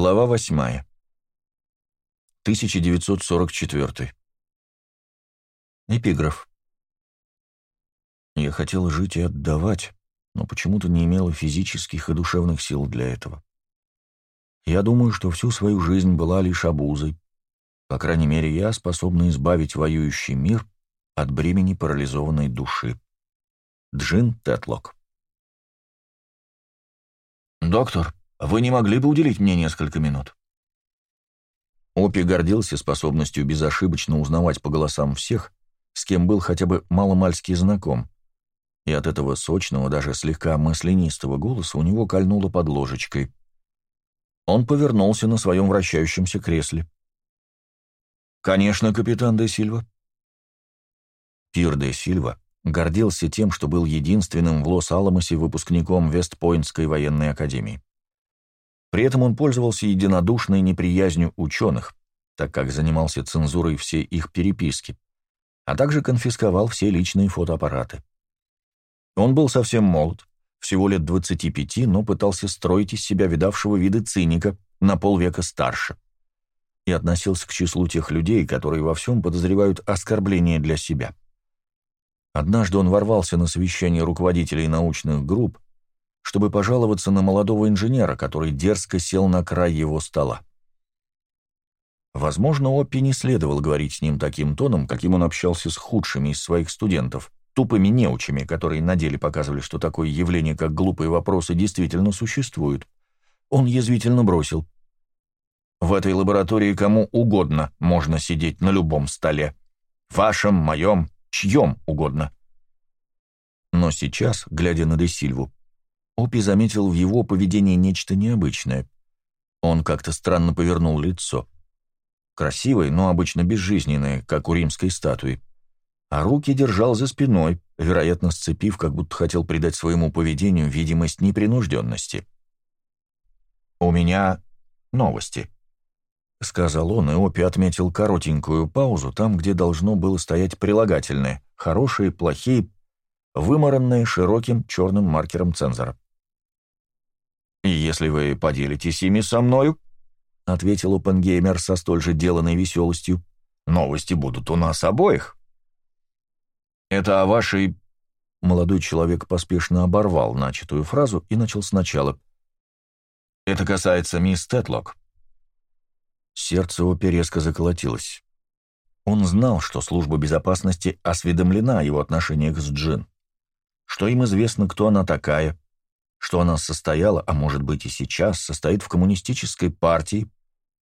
Глава 8. 1944. Эпиграф. Я хотел жить и отдавать, но почему-то не имела физических и душевных сил для этого. Я думаю, что всю свою жизнь была лишь обузой. По крайней мере, я способна избавить воюющий мир от бремени парализованной души. Джин Тетлок. «Доктор, вы не могли бы уделить мне несколько минут?» Опи гордился способностью безошибочно узнавать по голосам всех, с кем был хотя бы маломальски знаком, и от этого сочного, даже слегка маслянистого голоса у него кольнуло под ложечкой. Он повернулся на своем вращающемся кресле. «Конечно, капитан де Сильва». Пир де Сильва гордился тем, что был единственным в Лос-Аламосе выпускником Вестпойнтской военной академии. При этом он пользовался единодушной неприязнью ученых, так как занимался цензурой всей их переписки, а также конфисковал все личные фотоаппараты. Он был совсем молод, всего лет 25, но пытался строить из себя видавшего виды циника на полвека старше и относился к числу тех людей, которые во всем подозревают оскорбление для себя. Однажды он ворвался на совещание руководителей научных групп, чтобы пожаловаться на молодого инженера, который дерзко сел на край его стола. Возможно, Оппи не следовало говорить с ним таким тоном, каким он общался с худшими из своих студентов, тупыми неучами, которые на деле показывали, что такое явление, как глупые вопросы, действительно существует. Он язвительно бросил. «В этой лаборатории кому угодно можно сидеть на любом столе. Вашем, моем, чьем угодно». Но сейчас, глядя на Десильву, Опи заметил в его поведении нечто необычное. Он как-то странно повернул лицо. Красивое, но обычно безжизненное, как у римской статуи. А руки держал за спиной, вероятно, сцепив, как будто хотел придать своему поведению видимость непринужденности. «У меня новости», — сказал он, и Опи отметил коротенькую паузу там, где должно было стоять прилагательное «хорошие», «плохие», вымаранное широким черным маркером цензора. «И если вы поделитесь ими со мною», — ответил Опенгеймер со столь же деланной веселостью, — «новости будут у нас обоих». «Это о вашей...» Молодой человек поспешно оборвал начатую фразу и начал сначала. «Это касается мисс Тетлок». Сердце Опи резко заколотилось. Он знал, что служба безопасности осведомлена о его отношениях с Джин, что им известно, кто она такая, что она состояла, а может быть и сейчас, состоит в коммунистической партии,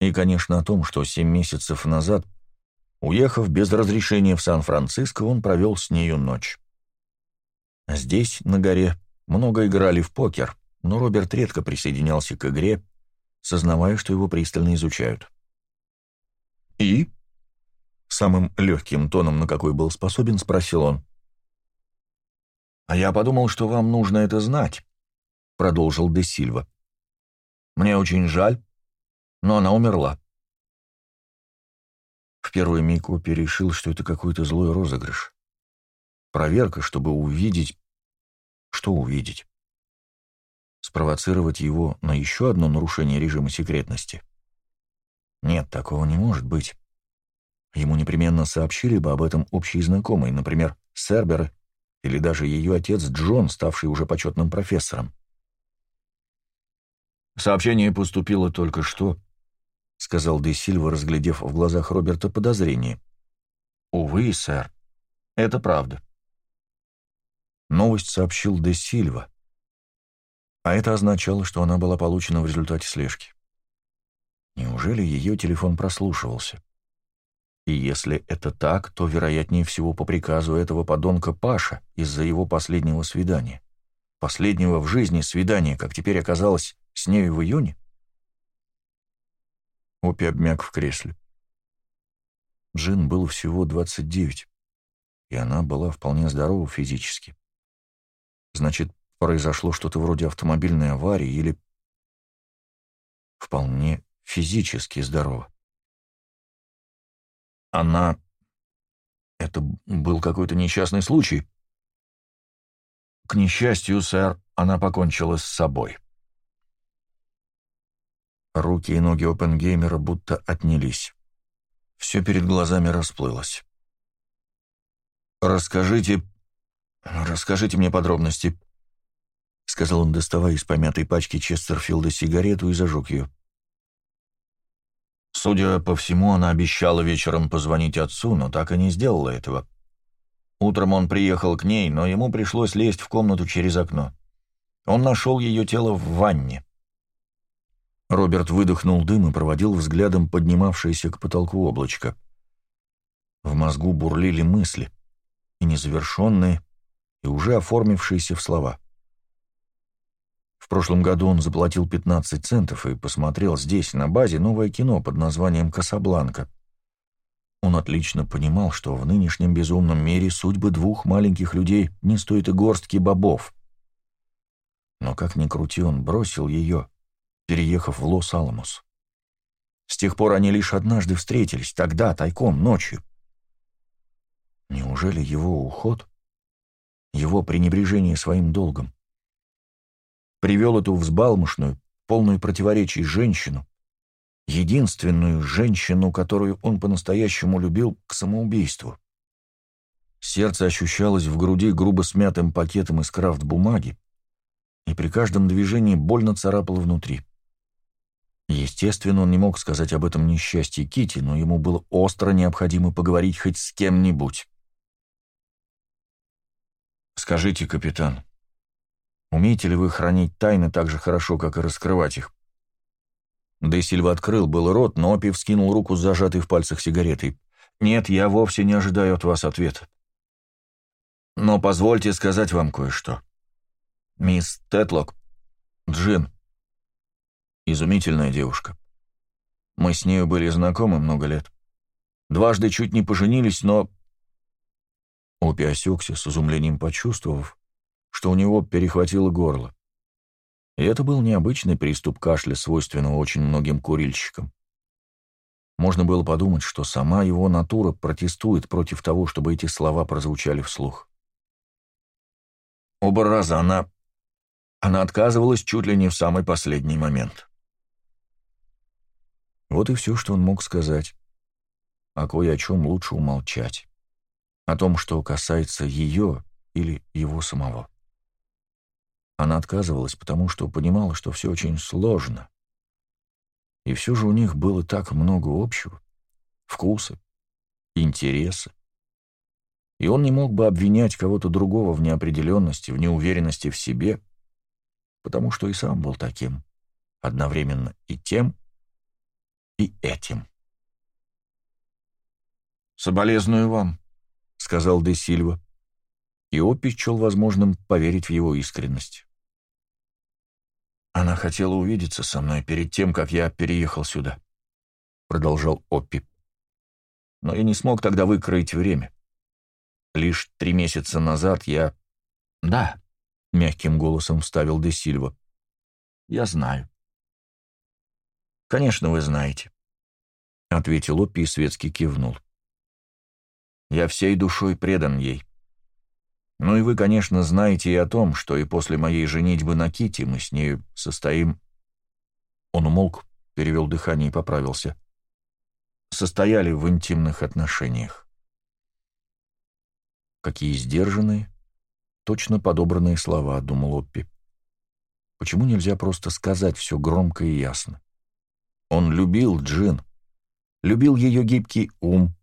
и, конечно, о том, что семь месяцев назад, уехав без разрешения в Сан-Франциско, он провел с нею ночь. Здесь, на горе, много играли в покер, но Роберт редко присоединялся к игре, сознавая, что его пристально изучают. «И?» Самым легким тоном, на какой был способен, спросил он. «А я подумал, что вам нужно это знать», — продолжил де Сильва. «Мне очень жаль, но она умерла». В первый миг Опи решил, что это какой-то злой розыгрыш. Проверка, чтобы увидеть... Что увидеть? Спровоцировать его на еще одно нарушение режима секретности? Нет, такого не может быть. Ему непременно сообщили бы об этом общие знакомые, например, Серберы или даже ее отец Джон, ставший уже почетным профессором. «Сообщение поступило только что», — сказал Де Сильва, разглядев в глазах Роберта подозрение. «Увы, сэр, это правда». Новость сообщил Де Сильва, а это означало, что она была получена в результате слежки. Неужели ее телефон прослушивался? И если это так, то, вероятнее всего, по приказу этого подонка Паша из-за его последнего свидания. Последнего в жизни свидания, как теперь оказалось, с нею в июне? Опи обмяк в кресле. Джин был всего 29, и она была вполне здорова физически. Значит, произошло что-то вроде автомобильной аварии или вполне физически здорова. Она... Это был какой-то несчастный случай. К несчастью, сэр, она покончила с собой. Руки и ноги Опенгеймера будто отнялись. Все перед глазами расплылось. «Расскажите... расскажите мне подробности», — сказал он, доставая из помятой пачки Честерфилда сигарету и зажег ее. Судя по всему, она обещала вечером позвонить отцу, но так и не сделала этого. Утром он приехал к ней, но ему пришлось лезть в комнату через окно. Он нашел ее тело в ванне. Роберт выдохнул дым и проводил взглядом поднимавшееся к потолку облачко. В мозгу бурлили мысли, и незавершенные, и уже оформившиеся в слова. В прошлом году он заплатил 15 центов и посмотрел здесь, на базе, новое кино под названием «Касабланка». Он отлично понимал, что в нынешнем безумном мире судьбы двух маленьких людей не стоит и горстки бобов. Но как ни крути, он бросил ее, переехав в Лос-Аламос. С тех пор они лишь однажды встретились, тогда, тайком, ночью. Неужели его уход, его пренебрежение своим долгом, привел эту взбалмошную, полную противоречий женщину, единственную женщину, которую он по-настоящему любил, к самоубийству? Сердце ощущалось в груди грубо смятым пакетом из крафт-бумаги, и при каждом движении больно царапало внутри. Естественно, он не мог сказать об этом несчастье Кити, но ему было остро необходимо поговорить хоть с кем-нибудь. «Скажите, капитан, умеете ли вы хранить тайны так же хорошо, как и раскрывать их?» Де Сильва открыл был рот, но Опи вскинул руку с зажатой в пальцах сигаретой. «Нет, я вовсе не ожидаю от вас ответа. Но позвольте сказать вам кое-что. Мисс Тетлок, Джин, изумительная девушка. Мы с нею были знакомы много лет. Дважды чуть не поженились, но...» Опи осекся, с изумлением почувствовав, что у него перехватило горло. И это был необычный приступ кашля, свойственного очень многим курильщикам. Можно было подумать, что сама его натура протестует против того, чтобы эти слова прозвучали вслух. Оба раза она она отказывалась чуть ли не в самый последний момент. Вот и все, что он мог сказать. А кое о чем лучше умолчать. О том, что касается ее или его самого. Она отказывалась, потому что понимала, что все очень сложно. И все же у них было так много общего. Вкуса, интереса. И он не мог бы обвинять кого-то другого в неопределенности, в неуверенности в себе — потому что и сам был таким, одновременно и тем, и этим. «Соболезную вам», — сказал де Сильва, и Оппи счел возможным поверить в его искренность. «Она хотела увидеться со мной перед тем, как я переехал сюда», — продолжал Оппи. «Но я не смог тогда выкроить время. Лишь три месяца назад я...» «Да, — мягким голосом вставил де Сильва. «Я знаю». «Конечно, вы знаете», — ответил Оппи и светски кивнул. «Я всей душой предан ей. Ну и вы, конечно, знаете и о том, что и после моей женитьбы на Кити мы с нею состоим...» Он умолк, перевел дыхание и поправился. «Состояли в интимных отношениях». Какие сдержанные, Точно подобранные слова, думал Оппи. Почему нельзя просто сказать все громко и ясно? Он любил Джин, любил ее гибкий ум,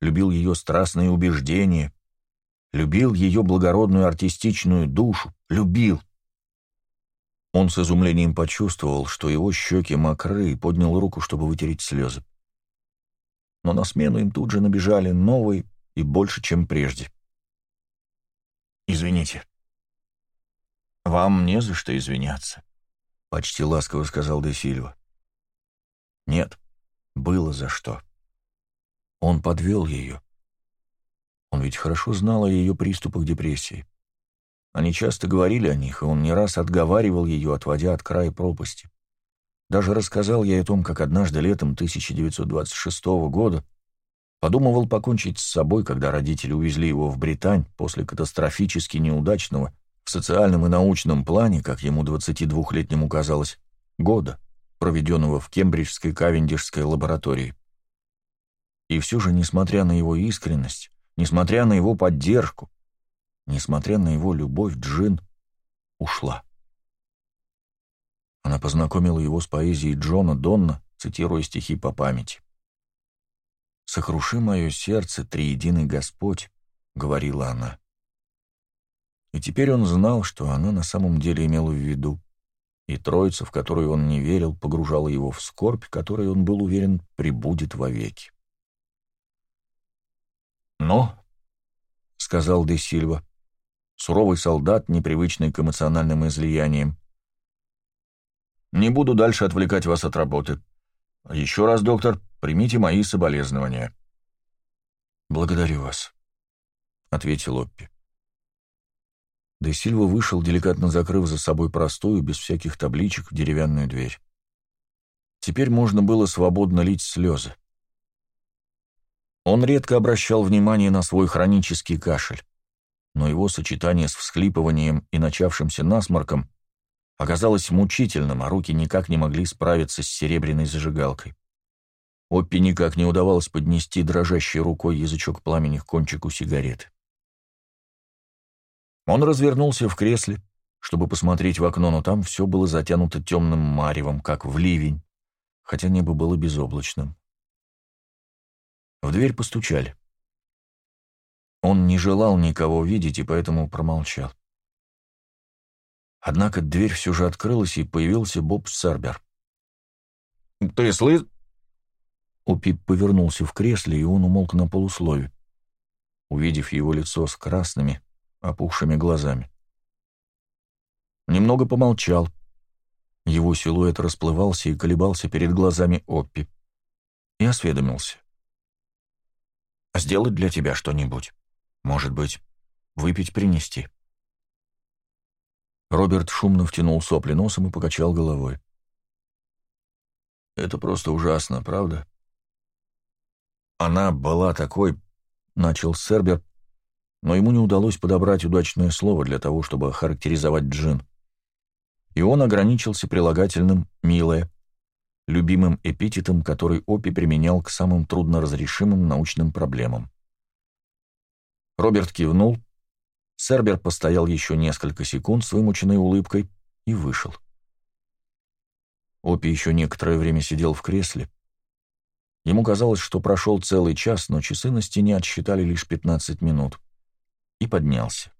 любил ее страстные убеждения, любил ее благородную артистичную душу, любил. Он с изумлением почувствовал, что его щеки мокры, и поднял руку, чтобы вытереть слезы. Но на смену им тут же набежали новые и больше, чем прежде. «Извините». «Вам не за что извиняться», — почти ласково сказал Де Сильва. «Нет, было за что. Он подвел ее. Он ведь хорошо знал о ее приступах депрессии. Они часто говорили о них, и он не раз отговаривал ее, отводя от края пропасти. Даже рассказал ей о том, как однажды летом 1926 года Подумывал покончить с собой, когда родители увезли его в Британь после катастрофически неудачного в социальном и научном плане, как ему 22-летнему казалось, года. Проведенного в Кембриджской Кавендишской лаборатории. И все же, несмотря на его искренность, несмотря на его поддержку, несмотря на его любовь, Джин ушла. Она познакомила его с поэзией Джона Донна, цитируя стихи по памяти. «Сокруши мое сердце, триединый Господь», — говорила она. И теперь он знал, что она на самом деле имела в виду, и троица, в которую он не верил, погружала его в скорбь, которой он был уверен прибудет вовеки. «Но», — сказал де Сильва, суровый солдат, непривычный к эмоциональным излияниям, «не буду дальше отвлекать вас от работы. Еще раз, доктор, примите мои соболезнования». «Благодарю вас», — ответил Оппи. Де Сильва вышел, деликатно закрыв за собой простую, без всяких табличек, деревянную дверь. Теперь можно было свободно лить слезы. Он редко обращал внимание на свой хронический кашель, но его сочетание с всхлипыванием и начавшимся насморком оказалось мучительным, а руки никак не могли справиться с серебряной зажигалкой. Оппи никак не удавалось поднести дрожащей рукой язычок пламени к кончику сигареты. Он развернулся в кресле, чтобы посмотреть в окно, но там все было затянуто темным маревом, как в ливень, хотя небо было безоблачным. В дверь постучали. Он не желал никого видеть и поэтому промолчал. Однако дверь все же открылась, и появился Боб Сербер. «Ты слышь?» Упип повернулся в кресле, и он умолк на полуслове, увидев его лицо с красными, опухшими глазами. Немного помолчал. Его силуэт расплывался и колебался перед глазами Оппи. И осведомился. «Сделать для тебя что-нибудь? Может быть, выпить принести?» Роберт шумно втянул сопли носом и покачал головой. «Это просто ужасно, правда?» «Она была такой...» — начал Сербер, но ему не удалось подобрать удачное слово для того, чтобы охарактеризовать Джин. И он ограничился прилагательным «милая», любимым эпитетом, который Опи применял к самым трудноразрешимым научным проблемам. Роберт кивнул, Сербер постоял еще несколько секунд с вымученной улыбкой и вышел. Опи еще некоторое время сидел в кресле. Ему казалось, что прошел целый час, но часы на стене отсчитали лишь 15 минут и поднялся.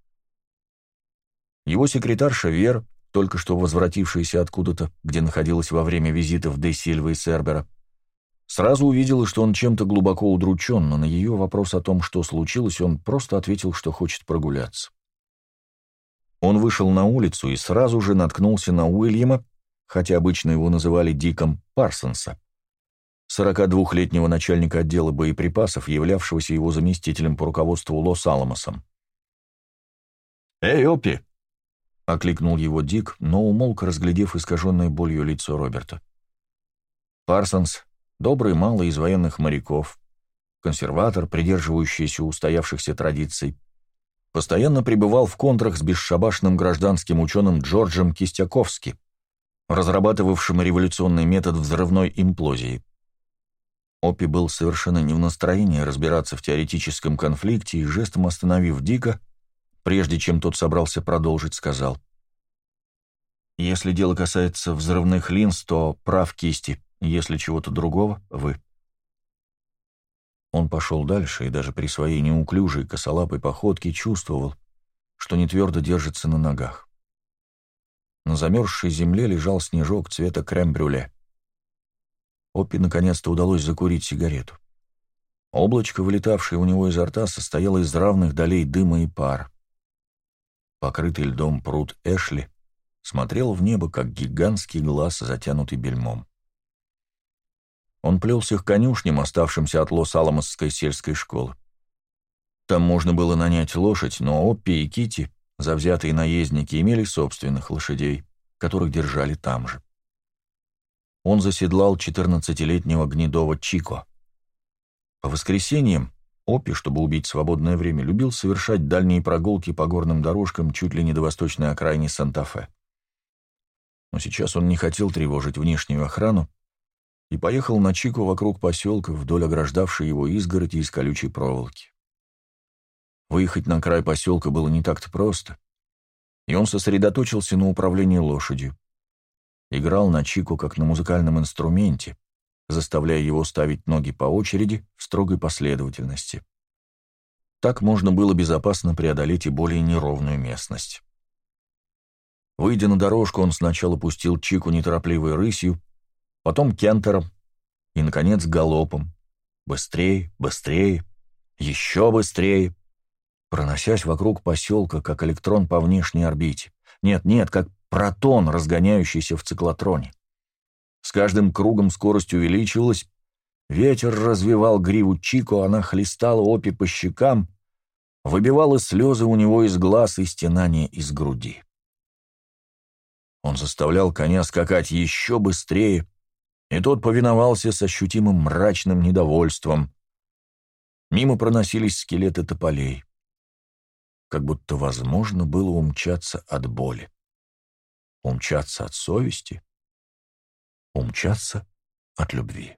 Его секретарша Вер, только что возвратившаяся откуда-то, где находилась во время визитов Де Сильва и Сербера, сразу увидела, что он чем-то глубоко удручен, но на ее вопрос о том, что случилось, он просто ответил, что хочет прогуляться. Он вышел на улицу и сразу же наткнулся на Уильяма, хотя обычно его называли Диком Парсонса, 42-летнего начальника отдела боеприпасов, являвшегося его заместителем по руководству Лос-Аламосом. «Эй, Оппи!» — окликнул его Дик, но умолк, разглядев искаженное болью лицо Роберта. Парсонс, добрый малый из военных моряков, консерватор, придерживающийся устоявшихся традиций, постоянно пребывал в контрах с бесшабашным гражданским ученым Джорджем Кистяковски, разрабатывавшим революционный метод взрывной имплозии. Оппи был совершенно не в настроении разбираться в теоретическом конфликте и жестом остановив Дика, Прежде чем тот собрался продолжить, сказал. «Если дело касается взрывных линз, то прав кисти. Если чего-то другого — вы». Он пошел дальше и даже при своей неуклюжей косолапой походке чувствовал, что не твердо держится на ногах. На замерзшей земле лежал снежок цвета крем-брюле. Оппи наконец-то удалось закурить сигарету. Облачко, вылетавшее у него изо рта, состояло из равных долей дыма и пара. Покрытый льдом пруд Эшли смотрел в небо, как гигантский глаз, затянутый бельмом. Он плелся к конюшням, оставшимся от Лос-Аламосской сельской школы. Там можно было нанять лошадь, но Оппи и Кити, завзятые наездники, имели собственных лошадей, которых держали там же. Он заседлал 14-летнего гнедого Чико. По воскресеньям Опи, чтобы убить свободное время, любил совершать дальние прогулки по горным дорожкам чуть ли не до восточной окраины Санта-Фе. Но сейчас он не хотел тревожить внешнюю охрану и поехал на Чику вокруг поселка, вдоль ограждавшей его изгороди из колючей проволоки. Выехать на край поселка было не так-то просто, и он сосредоточился на управлении лошадью. Играл на Чику как на музыкальном инструменте, заставляя его ставить ноги по очереди в строгой последовательности. Так можно было безопасно преодолеть и более неровную местность. Выйдя на дорожку, он сначала пустил Чику неторопливой рысью, потом кентером и, наконец, галопом. Быстрее, быстрее, еще быстрее, проносясь вокруг поселка, как электрон по внешней орбите. Нет, нет, как протон, разгоняющийся в циклотроне. С каждым кругом скорость увеличивалась, ветер развивал гриву Чико, она хлестала Опи по щекам, выбивала слезы у него из глаз и стенания из груди. Он заставлял коня скакать еще быстрее, и тот повиновался с ощутимым мрачным недовольством. Мимо проносились скелеты тополей. Как будто возможно было умчаться от боли. Умчаться от совести? Умчаться от любви.